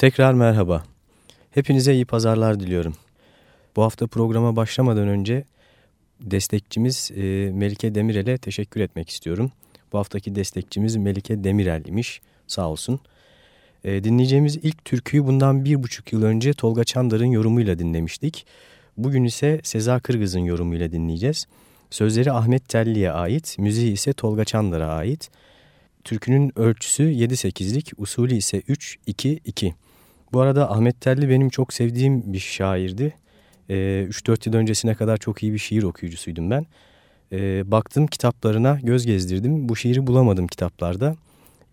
Tekrar merhaba. Hepinize iyi pazarlar diliyorum. Bu hafta programa başlamadan önce destekçimiz e, Melike Demirel'e teşekkür etmek istiyorum. Bu haftaki destekçimiz Melike Demirel imiş. Sağ olsun. E, dinleyeceğimiz ilk türküyü bundan bir buçuk yıl önce Tolga Çandar'ın yorumuyla dinlemiştik. Bugün ise Seza Kırgız'ın yorumuyla dinleyeceğiz. Sözleri Ahmet Telli'ye ait, müziği ise Tolga Çandar'a ait. Türkünün ölçüsü 7-8'lik, usulü ise 3-2-2. Bu arada Ahmet Telli benim çok sevdiğim bir şairdi. E, ee, 3-4 yıl öncesine kadar çok iyi bir şiir okuyucusuydum ben. E, baktım kitaplarına, göz gezdirdim. Bu şiiri bulamadım kitaplarda.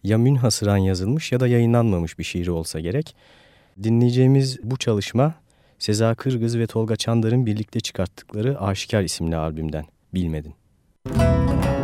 Ya münhasıran yazılmış ya da yayınlanmamış bir şiiri olsa gerek. Dinleyeceğimiz bu çalışma Seza Kırgız ve Tolga Çandar'ın birlikte çıkarttıkları Aşikar isimli albümden. Bilmedin. Müzik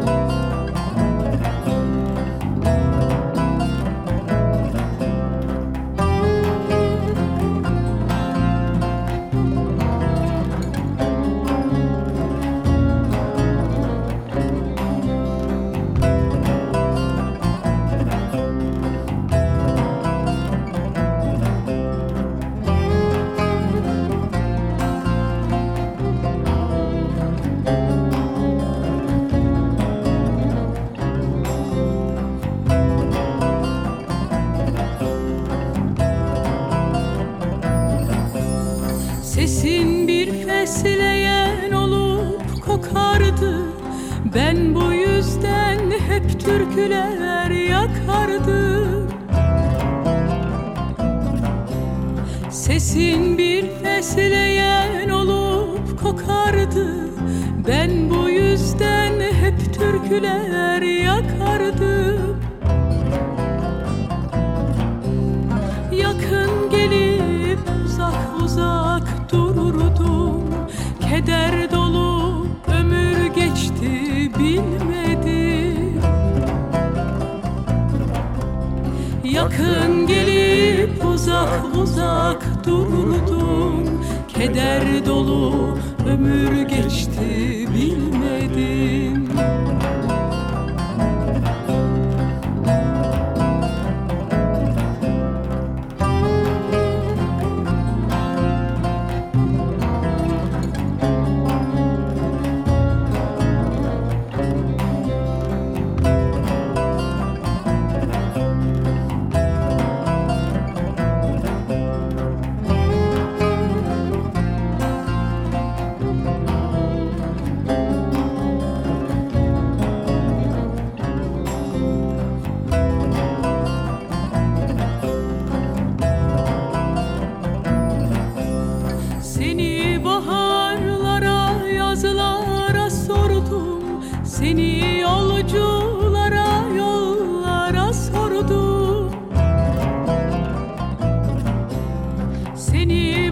Ben bu yüzden hep türküler yakardım Sesin bir fesleğen olup kokardı. Ben bu yüzden hep türküler yakardım. Yakın gelip uzak uzak durdum Keder dolu ömür geçti.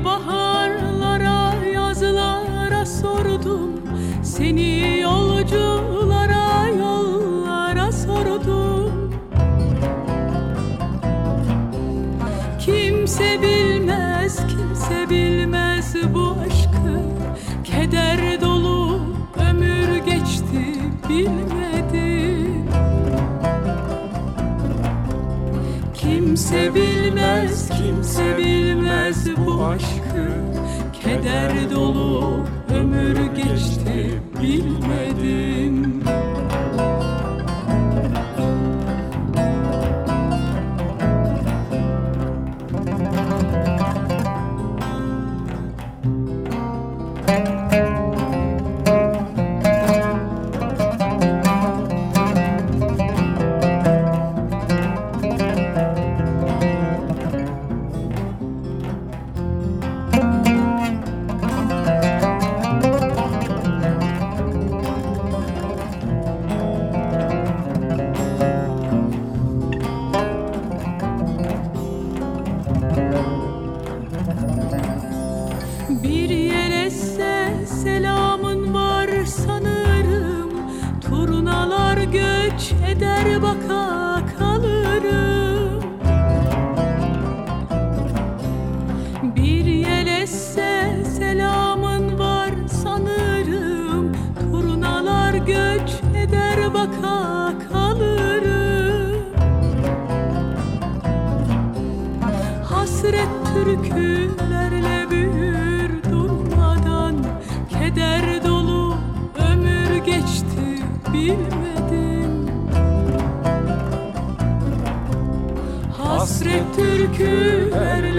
baharlara yazlara sordum. Seni yolcular Kimse bilmez, kimse bilmez bu aşkı. Keder dolu ömür geçti bilmedim baka kalırım. Hasret türkülerle büyür durmadan Keder dolu ömür geçti bilmedim. Hasret türkülerle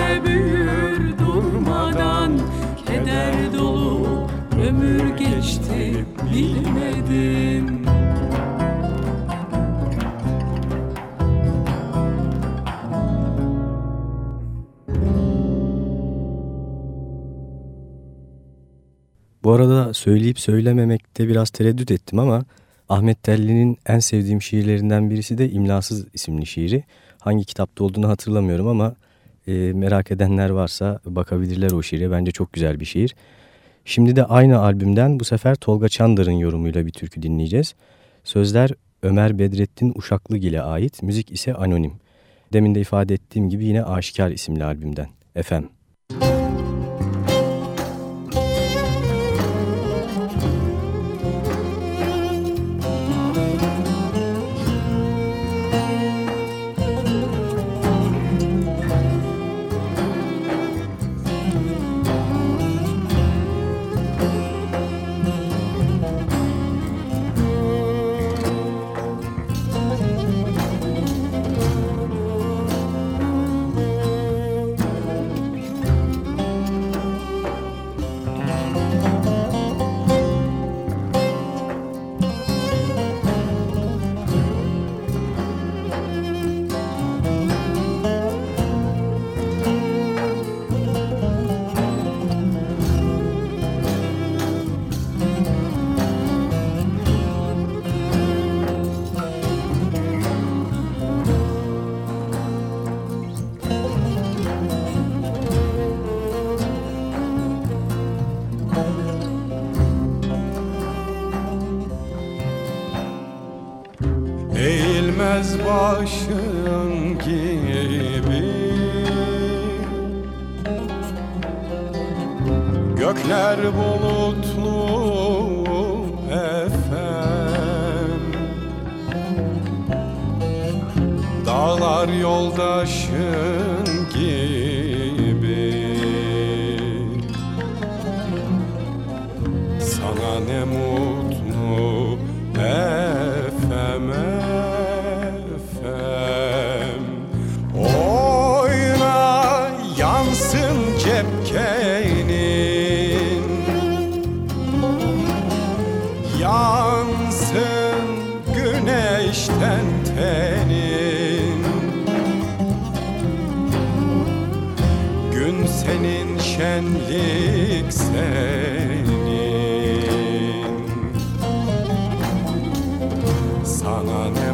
söyleyip söylememekte biraz tereddüt ettim ama Ahmet Telli'nin en sevdiğim şiirlerinden birisi de İmlasız isimli şiiri. Hangi kitapta olduğunu hatırlamıyorum ama e, merak edenler varsa bakabilirler o şiire. Bence çok güzel bir şiir. Şimdi de aynı albümden bu sefer Tolga Çandar'ın yorumuyla bir türkü dinleyeceğiz. Sözler Ömer Bedrettin Uşaklıgil'e ait, müzik ise anonim. Demin de ifade ettiğim gibi yine Aşikar isimli albümden. Efendim. Başın gibi. Gökler bulutlu efem. Dağlar yoldaşın Sana ne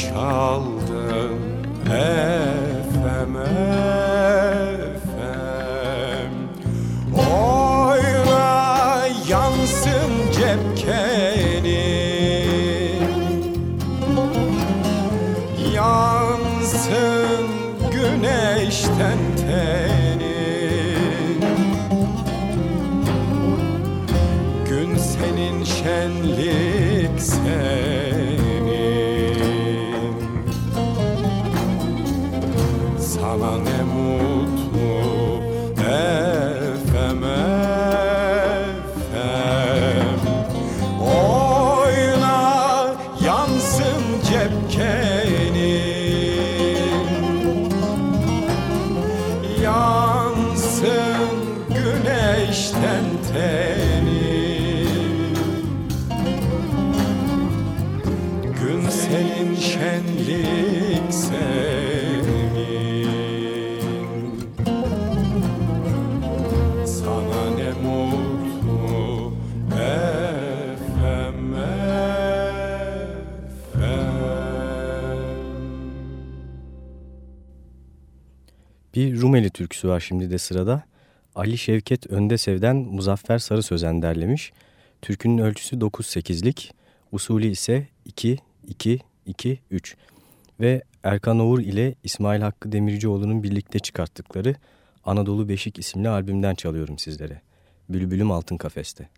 Gönlümü çaldın Rumeli türküsü var şimdi de sırada. Ali Şevket Öndesev'den Muzaffer Sarı Sözen derlemiş. Türkünün ölçüsü 9-8'lik, usulü ise 2-2-2-3 ve Erkan Oğur ile İsmail Hakkı Demircioğlu'nun birlikte çıkarttıkları Anadolu Beşik isimli albümden çalıyorum sizlere. Bülbülüm Altın Kafeste.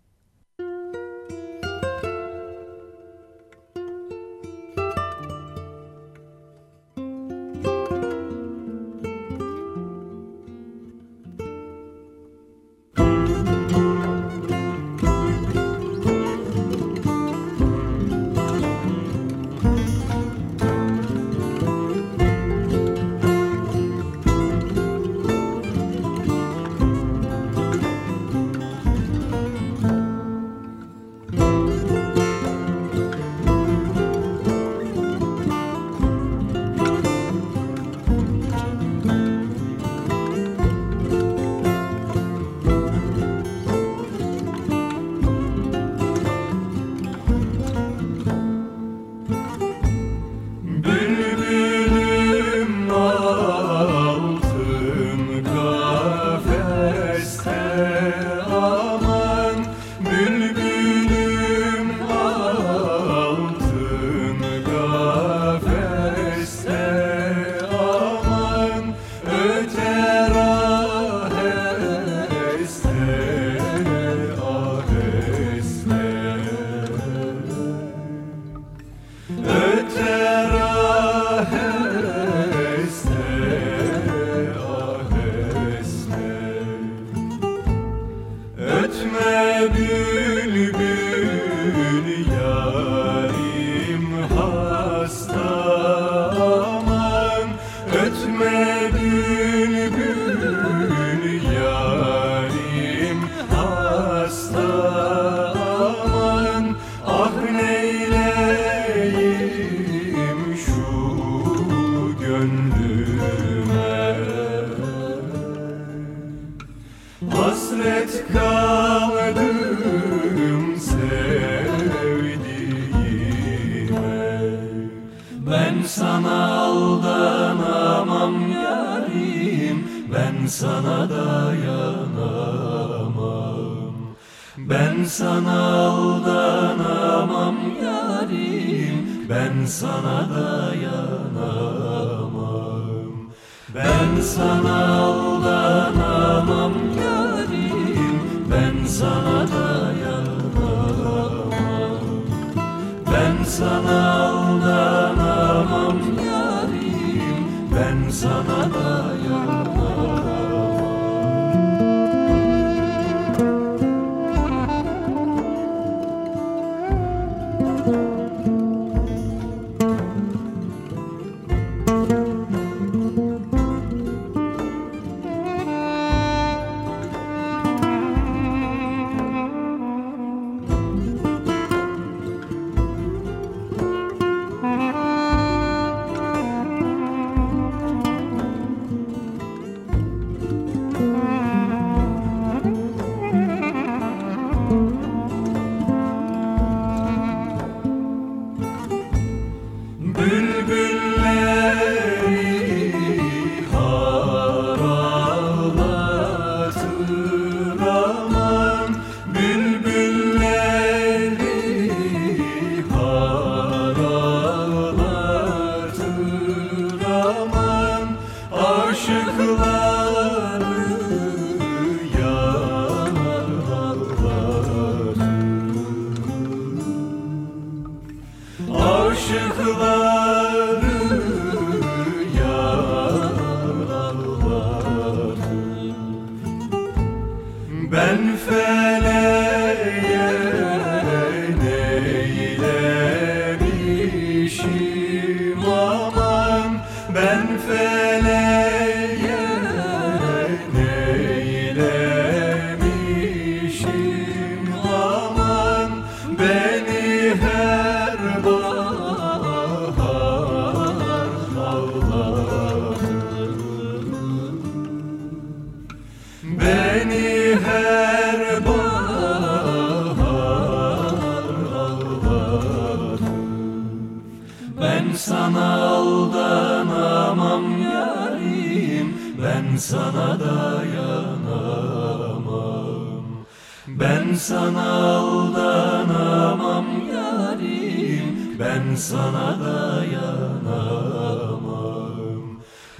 Ben sana dayanamam.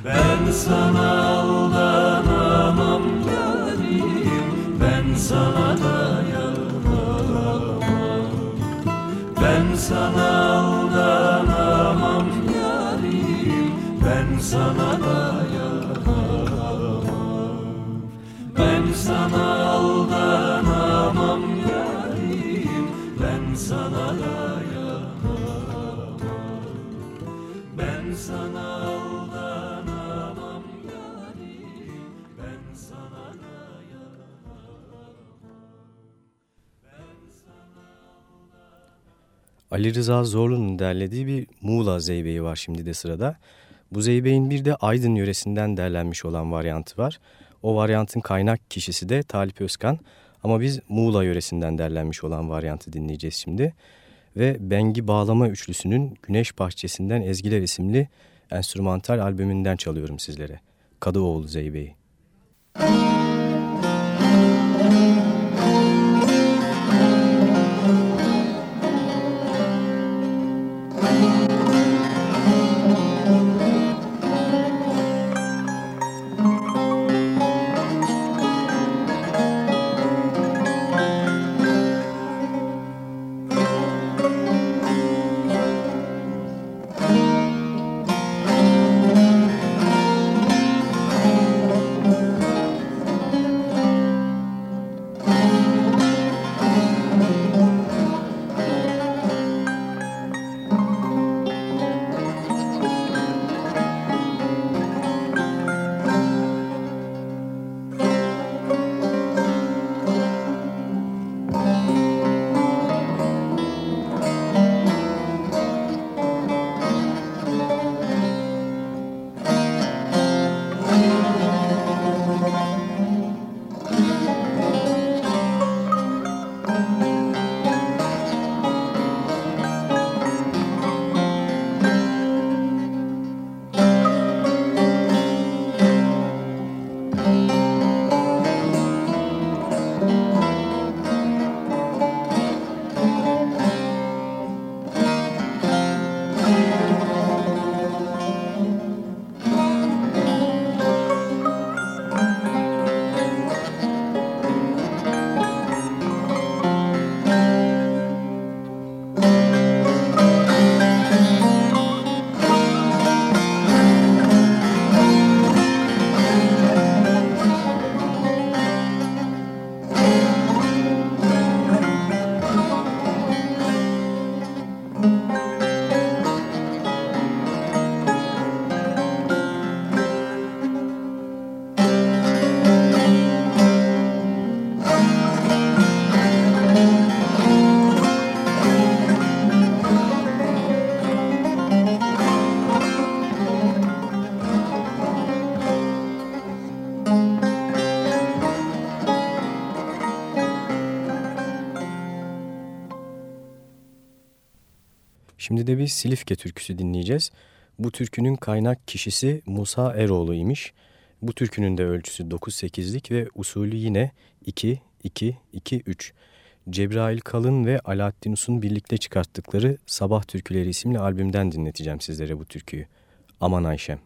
Ben sana aldanamam yarim Ben sana dayanamam. Ben sana aldanamam yarim Ben sana dayanamam. Sana aldanamam Ali Rıza Zorlu'nun derlediği bir Muğla Zeybeği var şimdi de sırada. Bu Zeybeğin bir de Aydın yöresinden derlenmiş olan varyantı var. O varyantın kaynak kişisi de Talip Özkan ama biz Muğla yöresinden derlenmiş olan varyantı dinleyeceğiz şimdi. Ve Bengi Bağlama Üçlüsü'nün Güneş Bahçesi'nden Ezgiler isimli enstrümantal albümünden çalıyorum sizlere. Kadıoğlu Zeybe'yi. Müzik Şimdi de bir Silifke türküsü dinleyeceğiz. Bu türkünün kaynak kişisi Musa Eroğlu imiş. Bu türkünün de ölçüsü 9-8'lik ve usulü yine 2-2-2-3. Cebrail Kalın ve Alaaddin Us'un birlikte çıkarttıkları Sabah Türküleri isimli albümden dinleteceğim sizlere bu türküyü. Aman Ayşem.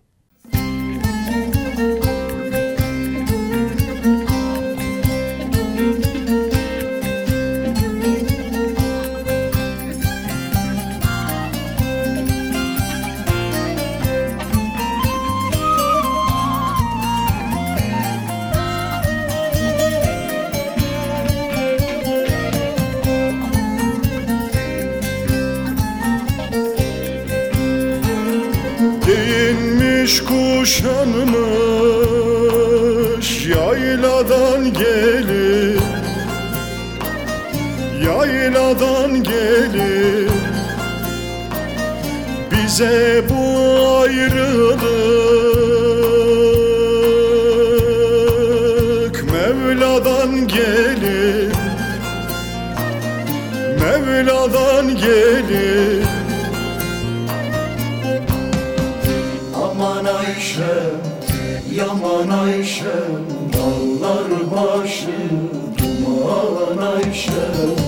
kuşanmış yayladan gelir. Yayladan gelir. Bize bu ayrılık Mevla'dan gelir. Mevla'dan gelir. Duman Ayşe dallar başı Duman Ayşe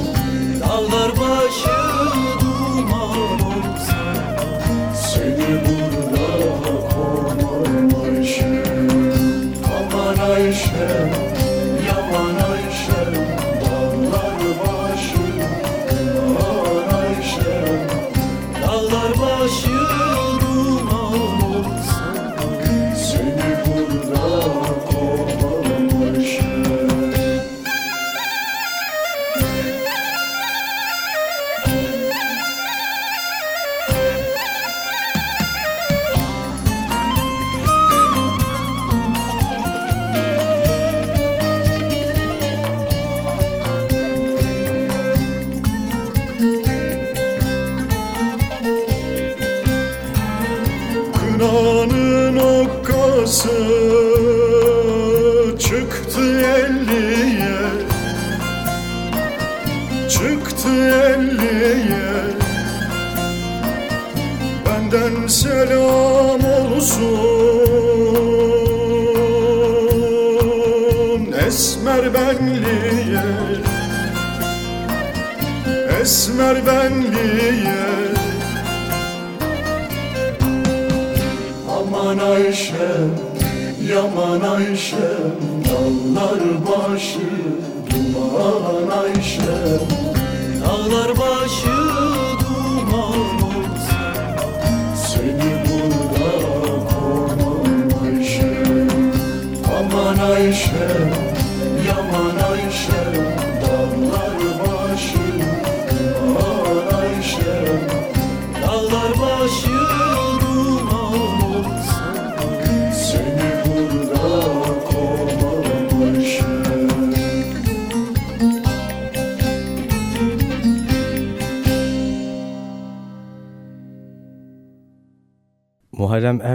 merven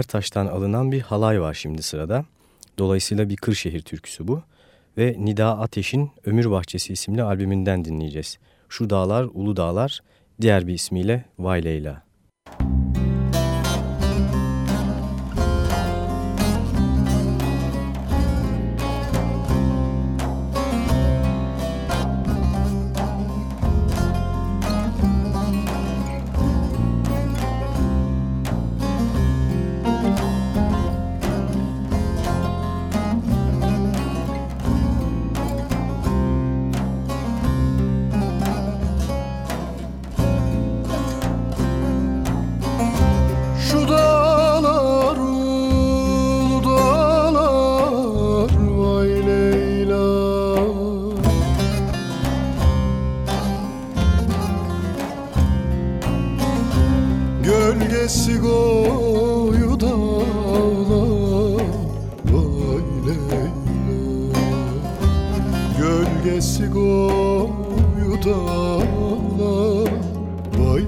Ertaş'tan alınan bir halay var şimdi sırada. Dolayısıyla bir Kırşehir türküsü bu. Ve Nida Ateş'in Ömür Bahçesi isimli albümünden dinleyeceğiz. Şu Dağlar, Ulu Dağlar, diğer bir ismiyle Vay Leyla. gesi koyu dağlar Vay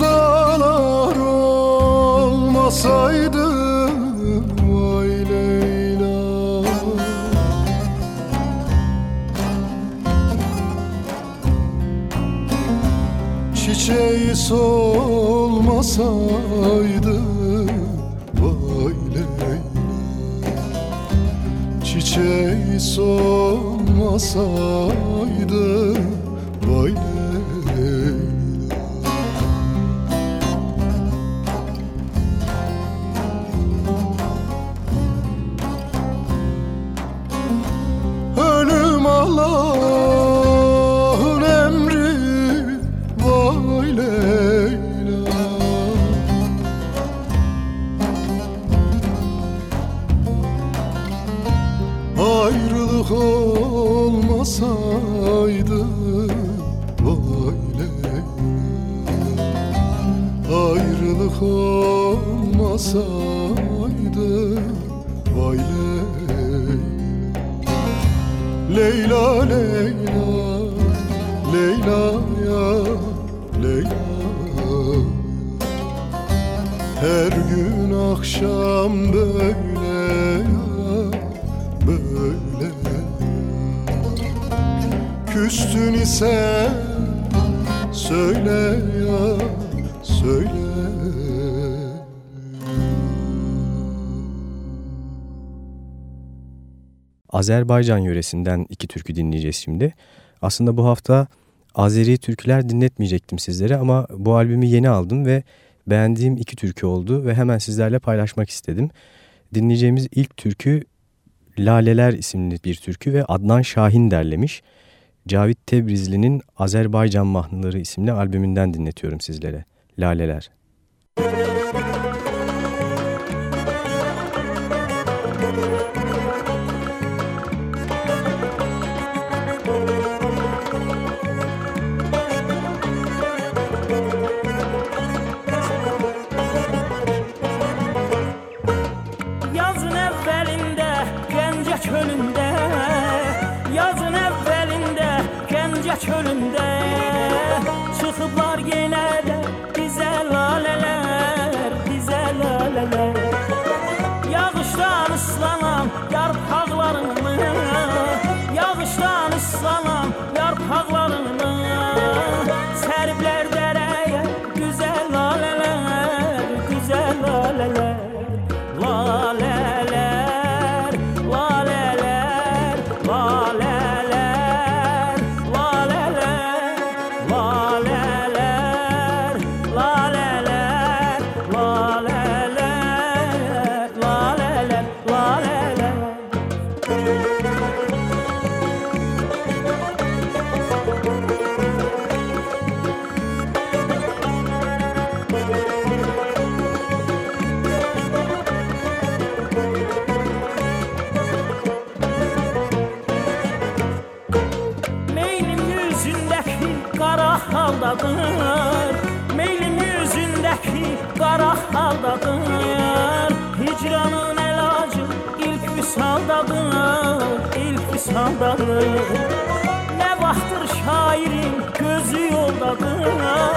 sevdalar olmasaydı Vay Leyla. Çiçeği solmasaydı Vay Leyla. Çiçeği solmasaydı İse söyle ya söyle Azerbaycan yöresinden iki türkü dinleyeceğiz şimdi. Aslında bu hafta Azeri türküler dinletmeyecektim sizlere ama bu albümü yeni aldım ve beğendiğim iki türkü oldu ve hemen sizlerle paylaşmak istedim. Dinleyeceğimiz ilk türkü Laleler isimli bir türkü ve Adnan Şahin derlemiş. Cavit Tebrizli'nin Azerbaycan Mahnıları isimli albümünden dinletiyorum sizlere. Laleler. Müzik haldadır Meylim yüzündeki kara haldadır. Hicranın elacı ilk visaldadır ilk visaldadır. Ne vaxtır şairin gözü yoldadır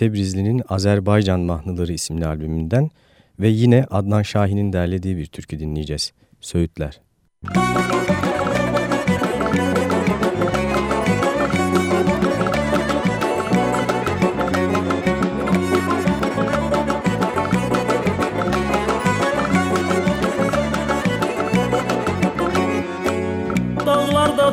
Tebrizli'nin Azerbaycan Mahnıları isimli albümünden ve yine Adnan Şahin'in derlediği bir türkü dinleyeceğiz. Söğütler.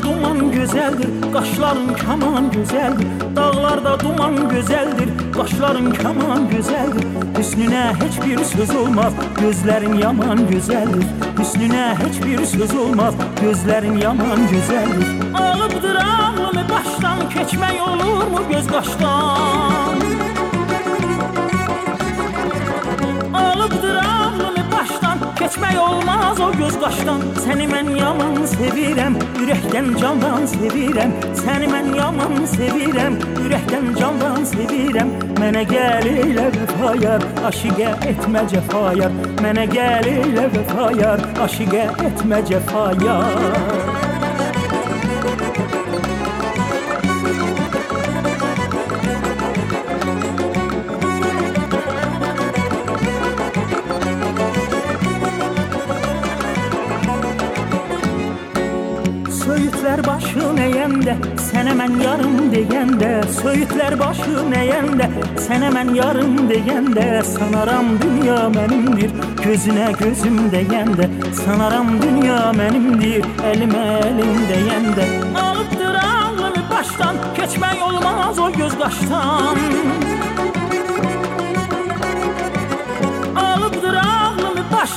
Duman güzeldir, qaşların kaman güzeldir. Dağlarda duman güzeldir, qaşların kaman güzeldir. Hüsnüne hiçbir söz olmaz, gözlerin yaman güzeldir. Hüsnüne hiçbir söz olmaz, gözlerin yaman güzeldir. Alıbdır ağlımı baştan, keçmək olur mu göz qaşdan? Alıbdır ağlımı baştan, keçmək olmaz o göz qaşdan. Səni mən yaman sevirəm, ürəkdən candan sevirəm. Səni mən yaman sevirəm, ürəkdən candan sevirəm. Mənə gəl elə vəfayar, aşiqə etmə cəfayar. Mənə gəl elə vəfayar, aşiqə etmə cəfayar. Nəyəndə, sənə mən yarım deyəndə Söğütlər başı nəyəndə, sənə mən yarım deyəndə Sanaram dünya mənimdir, gözünə gözüm deyəndə Sanaram dünya mənimdir, əlimə əlim deyəndə Alıbdır ağlımı başdan, keçmək olmaz o göz qaşdan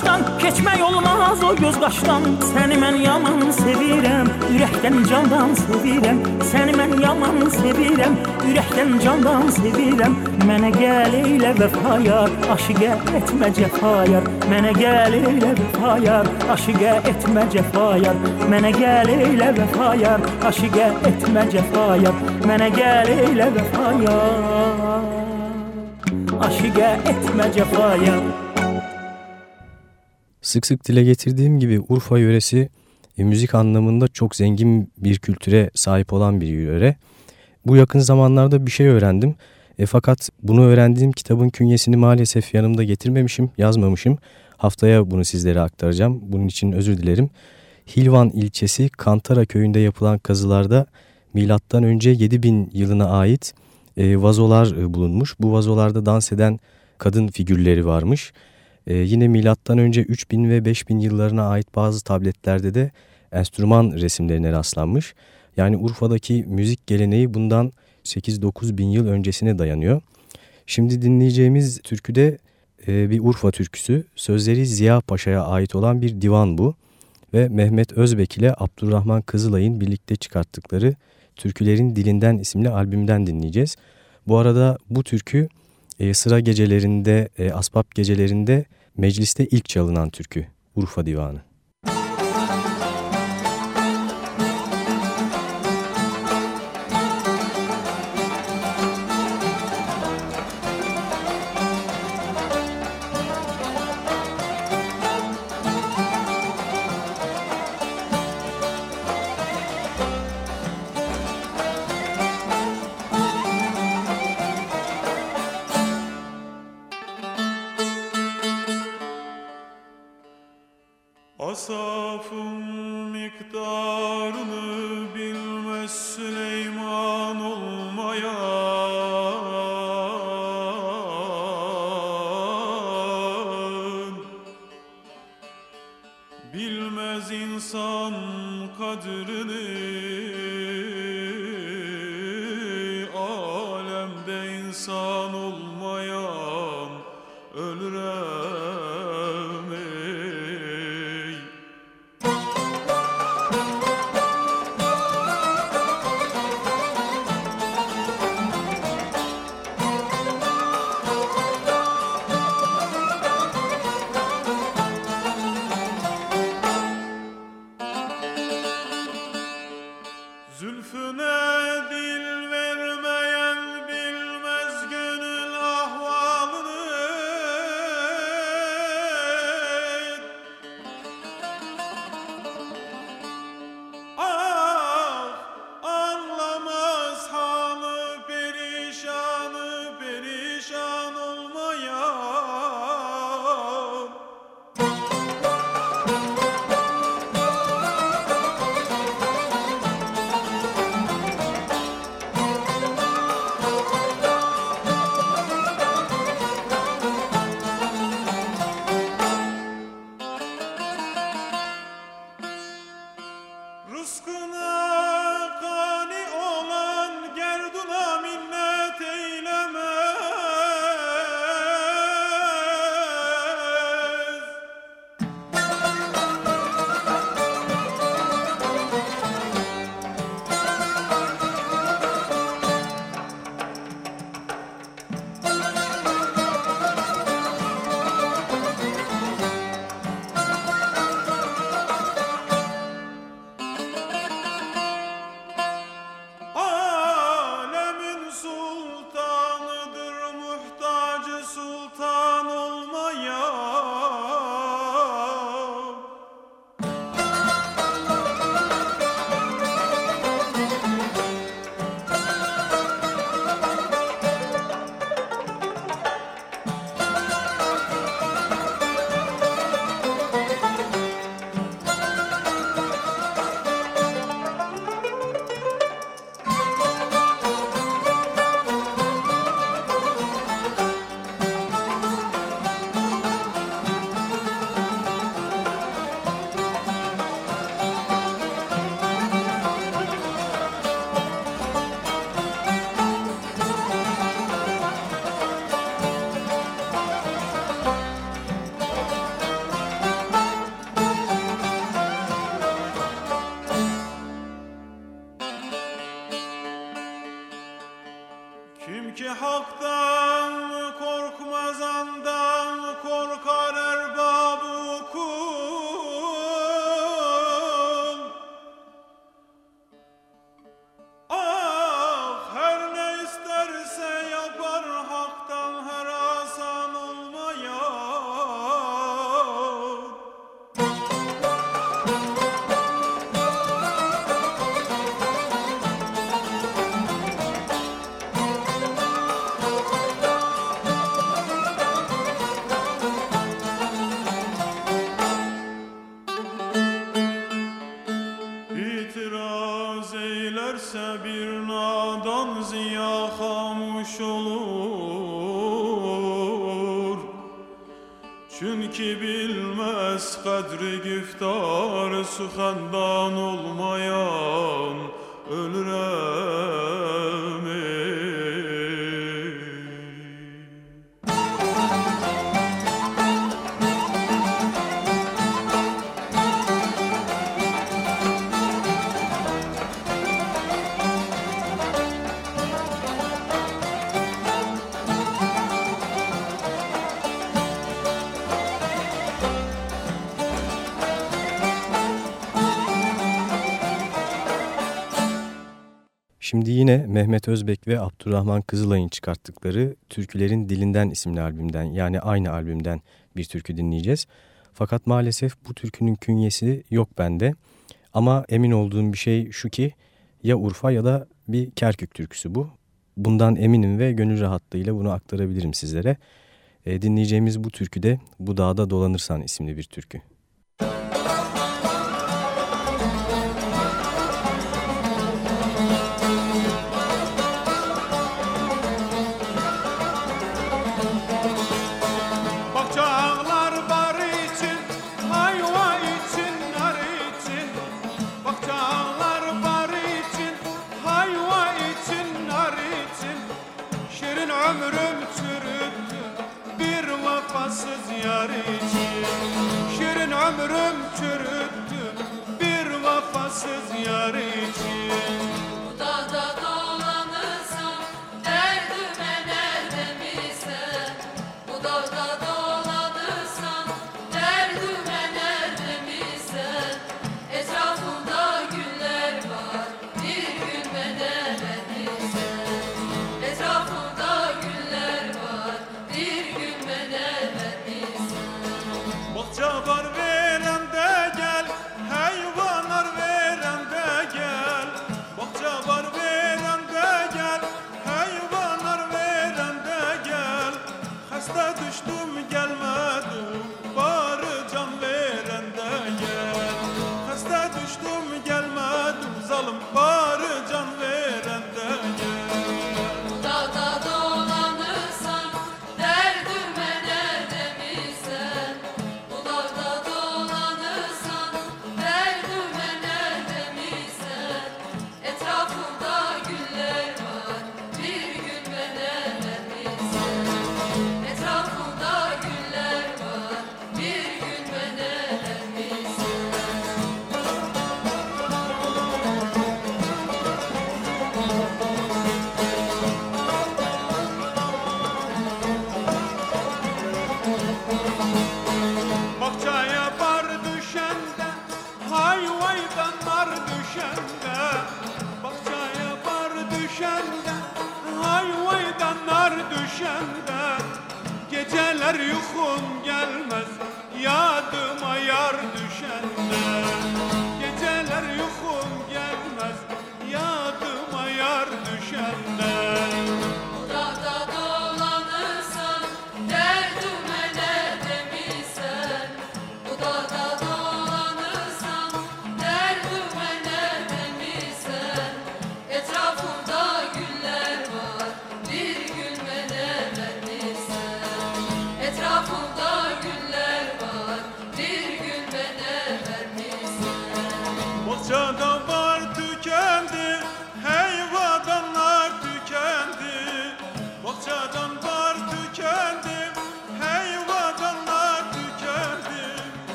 başdan Keçmək olmaz o göz qaşdan Səni mən yaman sevirəm Ürəkdən candan sevirəm Səni mən yaman sevirəm Ürəkdən candan sevirəm Mənə gəl eylə vəfayar Aşiqə etmə cəfayar Mənə gəl eylə vəfayar Aşiqə etmə cəfayar Mənə gəl eylə vəfayar Aşiqə etmə cəfayar Mənə gəl eylə vəfayar Aşiqə etmə cəfayar Sık sık dile getirdiğim gibi Urfa yöresi e, müzik anlamında çok zengin bir kültüre sahip olan bir yöre. Bu yakın zamanlarda bir şey öğrendim. E, fakat bunu öğrendiğim kitabın künyesini maalesef yanımda getirmemişim, yazmamışım. Haftaya bunu sizlere aktaracağım. Bunun için özür dilerim. Hilvan ilçesi Kantara köyünde yapılan kazılarda milattan önce 7000 yılına ait e, vazolar e, bulunmuş. Bu vazolarda dans eden kadın figürleri varmış. Ee, yine milattan önce 3000 ve 5000 yıllarına ait bazı tabletlerde de enstrüman resimlerine rastlanmış. Yani Urfa'daki müzik geleneği bundan 8-9 bin yıl öncesine dayanıyor. Şimdi dinleyeceğimiz türküde e, bir Urfa türküsü. Sözleri Ziya Paşa'ya ait olan bir divan bu. Ve Mehmet Özbek ile Abdurrahman Kızılay'ın birlikte çıkarttıkları Türkülerin Dilinden isimli albümden dinleyeceğiz. Bu arada bu türkü e, sıra gecelerinde, e, asbab gecelerinde mecliste ilk çalınan türkü Urfa Divanı. Şimdi yine Mehmet Özbek ve Abdurrahman Kızılay'ın çıkarttıkları Türkülerin Dilinden isimli albümden yani aynı albümden bir türkü dinleyeceğiz. Fakat maalesef bu türkünün künyesi yok bende. Ama emin olduğum bir şey şu ki ya Urfa ya da bir Kerkük türküsü bu. Bundan eminim ve gönül rahatlığıyla bunu aktarabilirim sizlere. E, dinleyeceğimiz bu türkü de Bu Dağda Dolanırsan isimli bir türkü.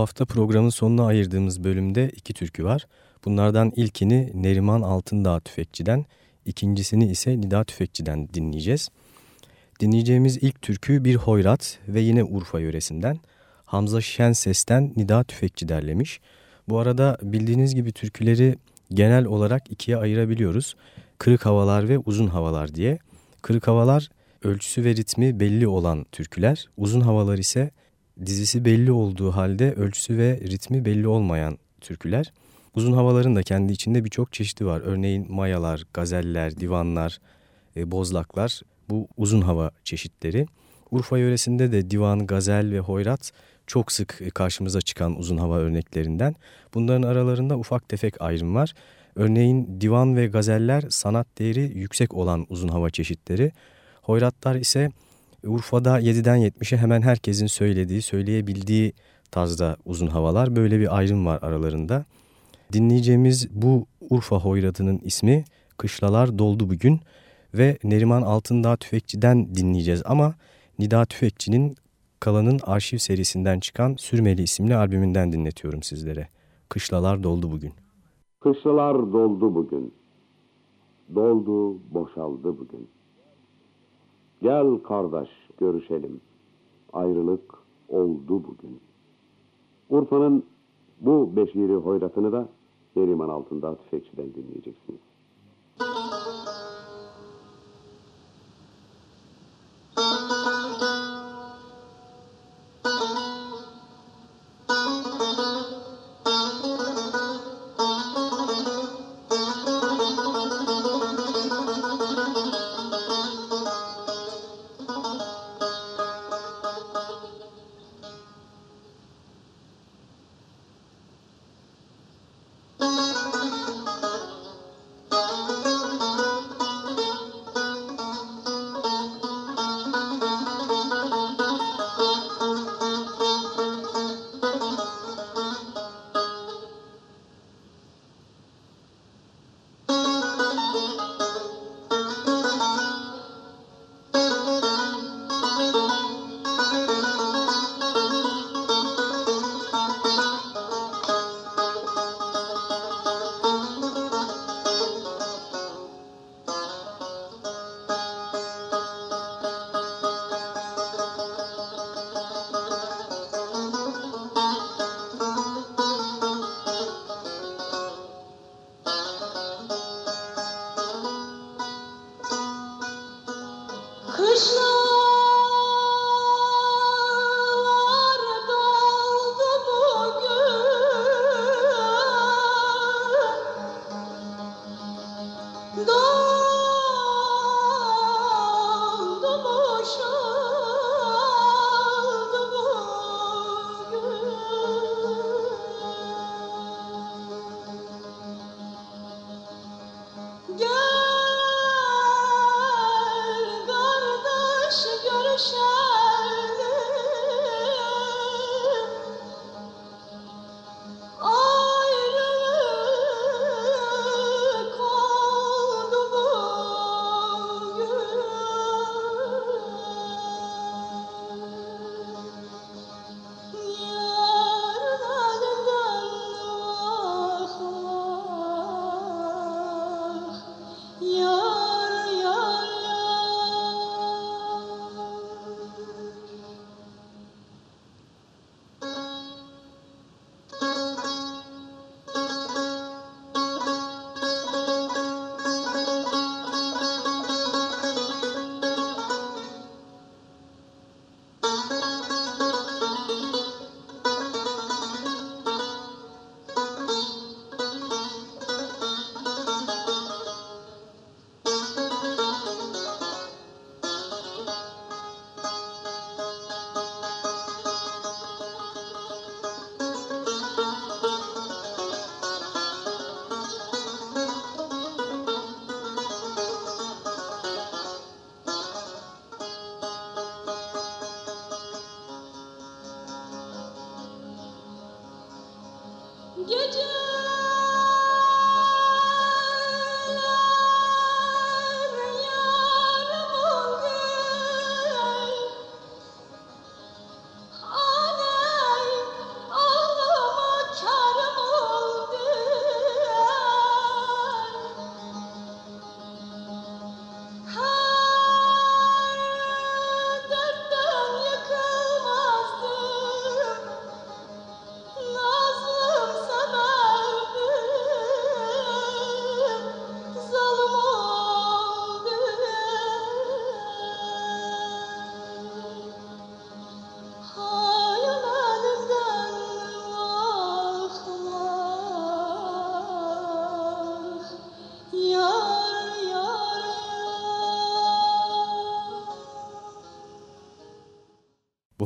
Hafta programın sonuna ayırdığımız bölümde iki türkü var. Bunlardan ilkini Neriman Altındağ Tüfekçi'den, ikincisini ise Nida Tüfekçi'den dinleyeceğiz. Dinleyeceğimiz ilk türkü bir hoyrat ve yine Urfa yöresinden. Hamza Şen Ses'ten Nida Tüfekçi derlemiş. Bu arada bildiğiniz gibi türküleri genel olarak ikiye ayırabiliyoruz. Kırık havalar ve uzun havalar diye. Kırık havalar ölçüsü ve ritmi belli olan türküler. Uzun havalar ise dizisi belli olduğu halde ölçüsü ve ritmi belli olmayan türküler. Uzun havaların da kendi içinde birçok çeşidi var. Örneğin mayalar, gazeller, divanlar, e, bozlaklar bu uzun hava çeşitleri. Urfa yöresinde de divan, gazel ve hoyrat çok sık e, karşımıza çıkan uzun hava örneklerinden. Bunların aralarında ufak tefek ayrım var. Örneğin divan ve gazeller sanat değeri yüksek olan uzun hava çeşitleri. Hoyratlar ise Urfa'da 7'den 70'e hemen herkesin söylediği, söyleyebildiği tarzda uzun havalar. Böyle bir ayrım var aralarında. Dinleyeceğimiz bu Urfa hoyratının ismi Kışlalar Doldu Bugün ve Neriman Altındağ Tüfekçi'den dinleyeceğiz ama Nida Tüfekçi'nin Kalan'ın arşiv serisinden çıkan Sürmeli isimli albümünden dinletiyorum sizlere. Kışlalar doldu bugün. Kışlalar doldu bugün. Doldu, boşaldı bugün. Gel kardeş görüşelim. Ayrılık oldu bugün. Urfa'nın bu beşiri hoyratını da Neriman altında tüfekçiden dinleyeceksiniz.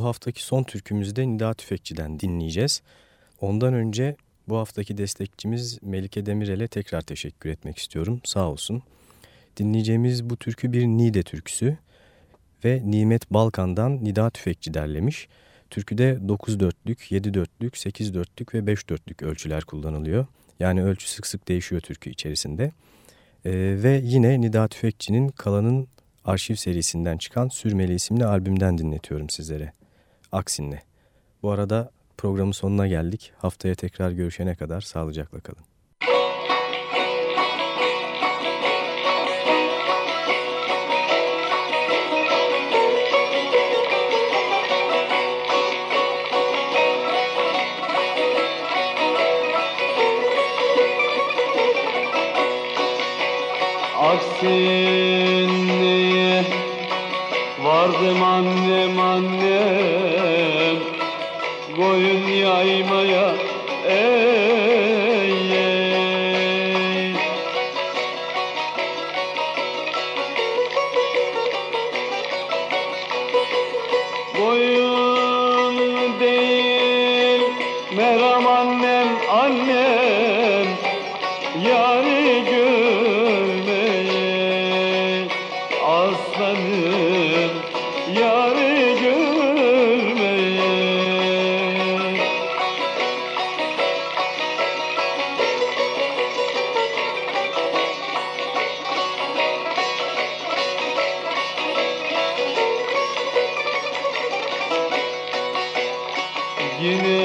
Bu haftaki son türkümüzü de Nida Tüfekçi'den dinleyeceğiz. Ondan önce bu haftaki destekçimiz Melike Demirel'e tekrar teşekkür etmek istiyorum. Sağ olsun. Dinleyeceğimiz bu türkü bir Nide türküsü ve Nimet Balkan'dan Nida Tüfekçi derlemiş. Türküde 9 dörtlük, 7 dörtlük, 8 dörtlük ve 5 dörtlük ölçüler kullanılıyor. Yani ölçü sık sık değişiyor türkü içerisinde. Ee, ve yine Nida Tüfekçi'nin Kalan'ın arşiv serisinden çıkan Sürmeli isimli albümden dinletiyorum sizlere. Aksinle. Bu arada programın sonuna geldik. Haftaya tekrar görüşene kadar sağlıcakla kalın. Aksinli vardım annem annem koyun yaymaya Yine